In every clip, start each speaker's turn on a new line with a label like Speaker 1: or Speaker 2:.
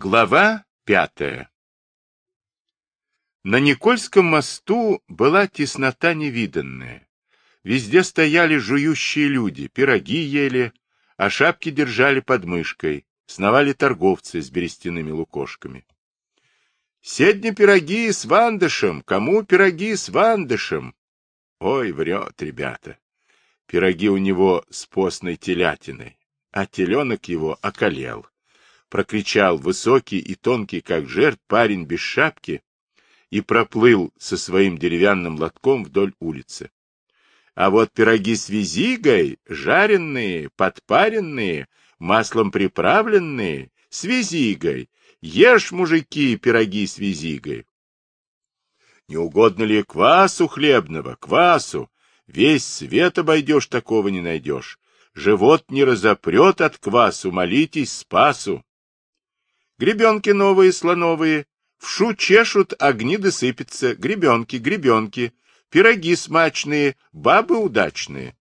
Speaker 1: Глава пятая На Никольском мосту была теснота невиданная. Везде стояли жующие люди, пироги ели, а шапки держали под мышкой, сновали торговцы с берестяными лукошками. «Седни пироги с вандышем! Кому пироги с вандышем?» Ой, врет, ребята. Пироги у него с постной телятиной, а теленок его околел прокричал высокий и тонкий, как жерд, парень без шапки и проплыл со своим деревянным лотком вдоль улицы. А вот пироги с визигой, жареные, подпаренные, маслом приправленные, с визигой. Ешь, мужики, пироги с визигой. Не угодно ли квасу хлебного, квасу? Весь свет обойдешь, такого не найдешь. Живот не разопрет от квасу, молитесь спасу. Гребенки новые, слоновые, вшу чешут, огни досыпятся, гребенки, гребенки, пироги смачные, бабы удачные.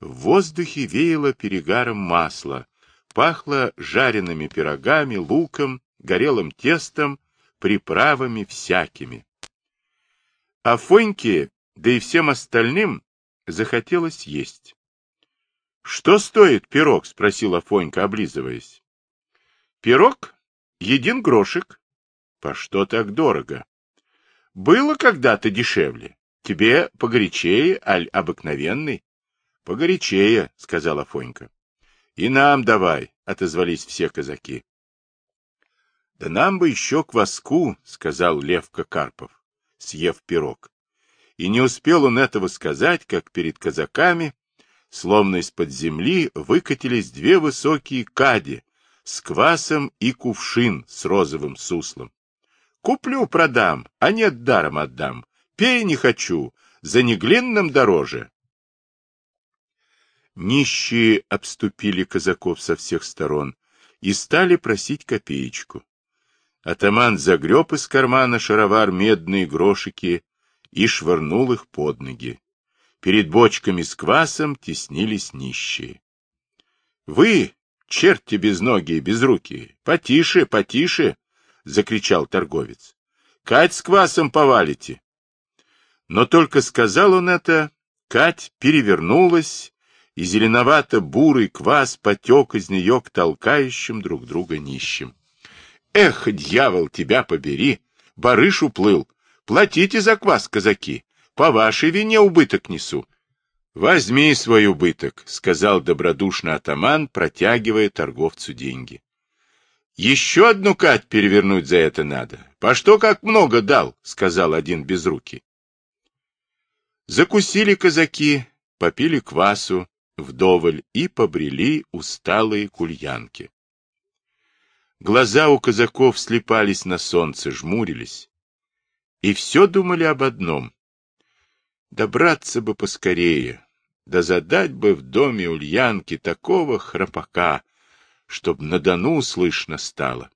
Speaker 1: В воздухе веяло перегаром масла, пахло жареными пирогами, луком, горелым тестом, приправами всякими. А Фоньке, да и всем остальным, захотелось есть. — Что стоит пирог? — спросила Фонька, облизываясь. Пирог? Един грошек. По что так дорого? Было когда-то дешевле. Тебе погорячее, аль обыкновенный? Погорячее, сказала Фонька. И нам давай, отозвались все казаки. Да нам бы еще кваску, сказал Левка Карпов, съев пирог. И не успел он этого сказать, как перед казаками, словно из-под земли, выкатились две высокие кади с квасом и кувшин с розовым суслом. Куплю, продам, а нет, даром отдам. Пей не хочу, за неглинным дороже. Нищие обступили казаков со всех сторон и стали просить копеечку. Атаман загреб из кармана шаровар медные грошики и швырнул их под ноги. Перед бочками с квасом теснились нищие. — Вы, черти без ноги без руки! Потише, потише! — закричал торговец. — Кать с квасом повалите! Но только сказал он это, Кать перевернулась, и зеленовато-бурый квас потек из нее к толкающим друг друга нищим. Эх, дьявол, тебя побери! Барыш уплыл. Платите за квас, казаки. По вашей вине убыток несу. — Возьми свой убыток, — сказал добродушно атаман, протягивая торговцу деньги. — Еще одну кать перевернуть за это надо. По что как много дал, — сказал один без руки. Закусили казаки, попили квасу вдоволь и побрели усталые кульянки. Глаза у казаков слепались на солнце, жмурились. И все думали об одном. Добраться бы поскорее, да задать бы в доме Ульянки такого храпака, чтоб на Дону слышно стало.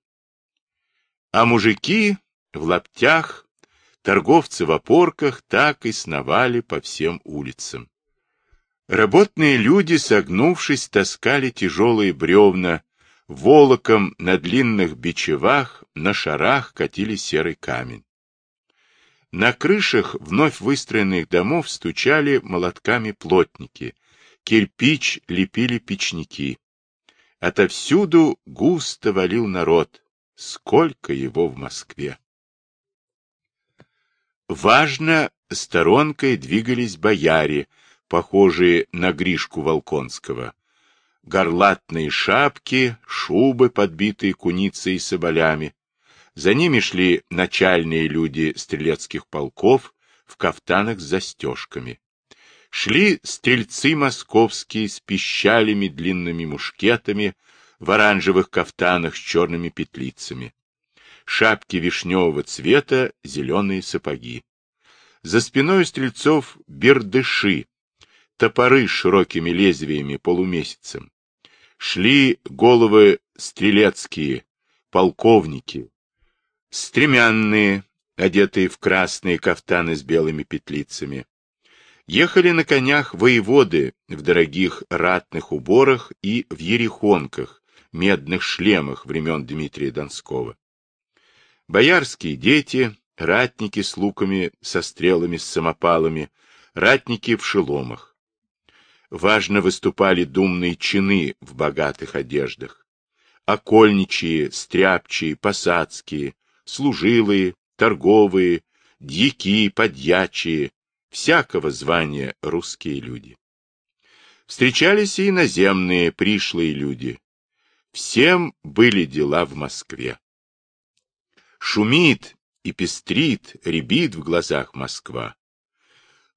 Speaker 1: А мужики в лаптях, торговцы в опорках так и сновали по всем улицам. Работные люди, согнувшись, таскали тяжелые бревна, волоком на длинных бичевах, на шарах катили серый камень. На крышах вновь выстроенных домов стучали молотками плотники, кирпич лепили печники. Отовсюду густо валил народ. Сколько его в Москве! Важно, сторонкой двигались бояре, похожие на Гришку Волконского. Горлатные шапки, шубы, подбитые куницей и соболями, за ними шли начальные люди стрелецких полков в кафтанах с застежками. Шли стрельцы московские с пищалями длинными мушкетами в оранжевых кафтанах с черными петлицами. Шапки вишневого цвета, зеленые сапоги. За спиной стрельцов бердыши, топоры с широкими лезвиями полумесяцем. Шли головы стрелецкие, полковники, стремянные, одетые в красные кафтаны с белыми петлицами. Ехали на конях воеводы в дорогих ратных уборах и в ерехонках, медных шлемах времен Дмитрия Донского. Боярские дети, ратники с луками, со стрелами, с самопалами, ратники в шеломах. Важно выступали думные чины в богатых одеждах. Окольничие, стряпчие, посадские, служилые, торговые, дьяки, подьячие, всякого звания русские люди. Встречались и иноземные пришлые люди. Всем были дела в Москве. Шумит и пестрит, рябит в глазах Москва.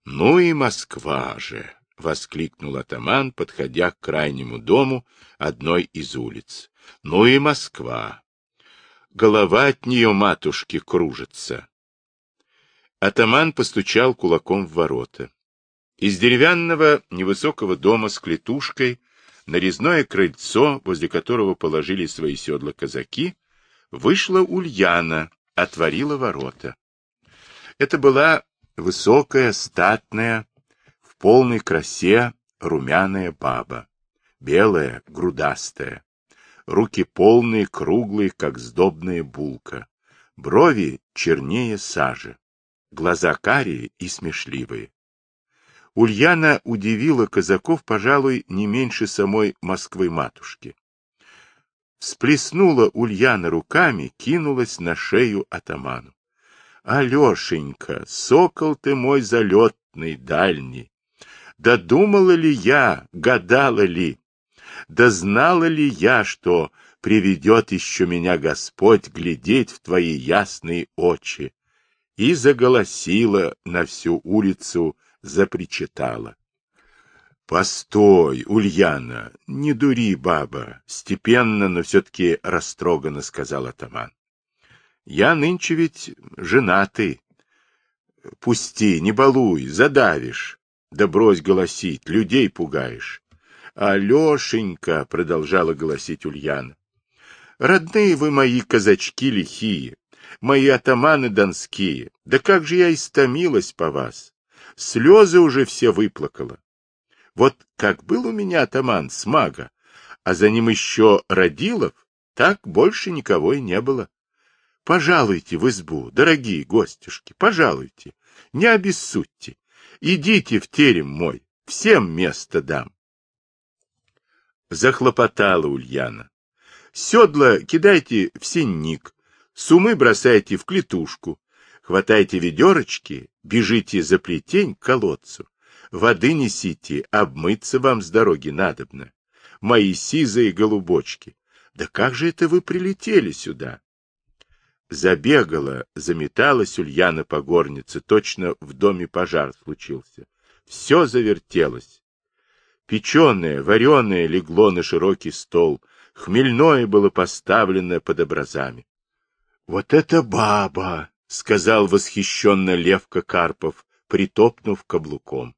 Speaker 1: Ну и Москва же! — воскликнул атаман, подходя к крайнему дому одной из улиц. — Ну и Москва! Голова от нее матушки кружится. Атаман постучал кулаком в ворота. Из деревянного невысокого дома с клетушкой на резное крыльцо, возле которого положили свои седла казаки, вышла Ульяна, отворила ворота. Это была высокая, статная, в полной красе румяная баба, белая, грудастая, руки полные, круглые, как сдобная булка, брови чернее сажи, глаза карие и смешливые. Ульяна удивила казаков, пожалуй, не меньше самой Москвы-матушки. Всплеснула Ульяна руками, кинулась на шею атаману. — Алешенька, сокол ты мой залетный, дальний! Да думала ли я, гадала ли? Да знала ли я, что приведет еще меня Господь глядеть в твои ясные очи? И заголосила на всю улицу, запричитала. — Постой, Ульяна, не дури, баба, — степенно, но все-таки растроганно сказал атаман. — Я нынче ведь женатый. Пусти, не балуй, задавишь. Да брось голосить, людей пугаешь. — Алешенька, — продолжала голосить Ульяна, — родные вы мои казачки лихие, мои атаманы донские, да как же я истомилась по вас слезы уже все выплакала. Вот как был у меня атаман с мага, а за ним еще Родилов, так больше никого и не было. Пожалуйте в избу, дорогие гостюшки, пожалуйте, не обессудьте. Идите в терем мой, всем место дам. Захлопотала Ульяна. Седла кидайте в синник, сумы бросайте в клетушку, хватайте ведерочки, бежите за плетень к колодцу. Воды несите, обмыться вам с дороги надобно. Мои сизые голубочки, да как же это вы прилетели сюда? Забегала, заметалась Ульяна по горнице, точно в доме пожар случился. Все завертелось. Печеное, вареное легло на широкий стол, хмельное было поставлено под образами. — Вот это баба! — сказал восхищенно Левка Карпов, притопнув каблуком.